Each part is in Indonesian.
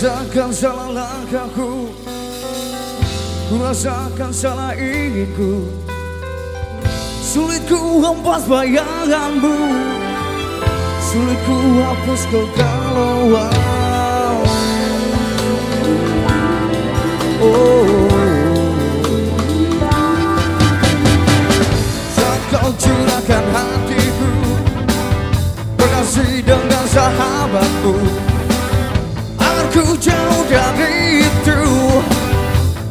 Rasakan salah langkahku. Ku rasakan salah inginku Sulit ku hempas bayanganmu. Sulit ku hapus kegalauan. Oh. Saat kau curahkan hatiku Bernasih dengan sahabatku Agar ku jauh dari itu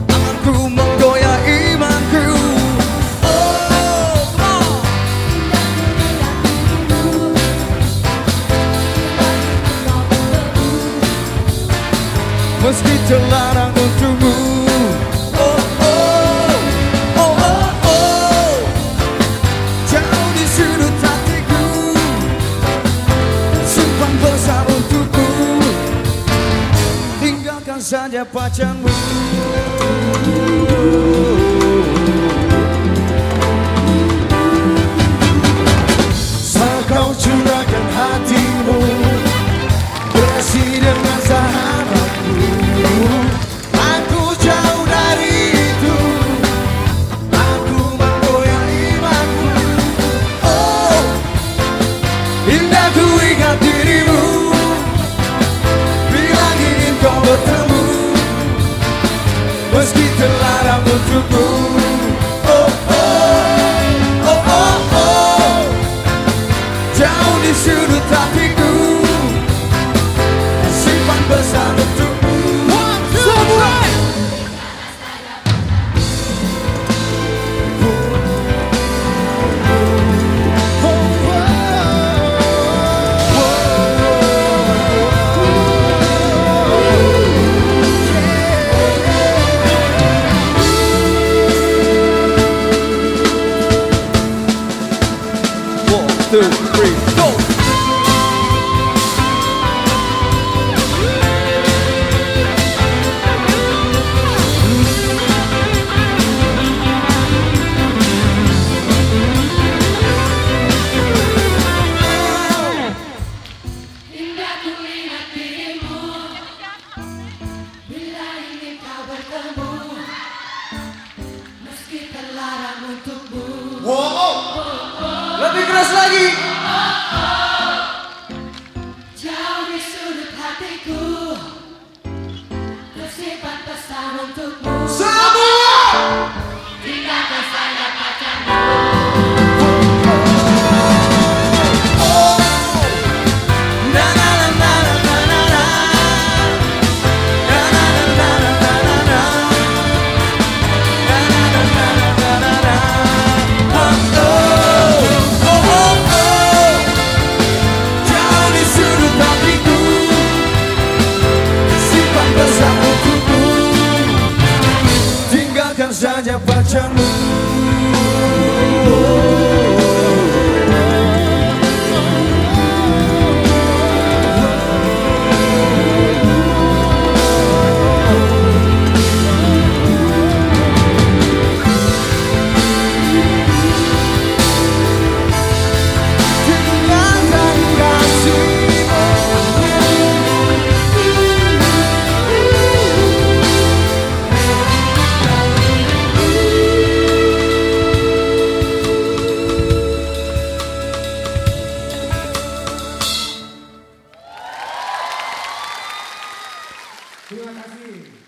Agar ku menggoyah imanku Oh, oh. Meski terlarang untukmu Sanchez Pachangu. Terlarang untukmu two, three, go! Bertemu Meski terlarang untukmu Lebih keras lagi. Jauh di sudut hatiku Tersimpan pesan untukmu Semua. Saja grande. Terima kasih.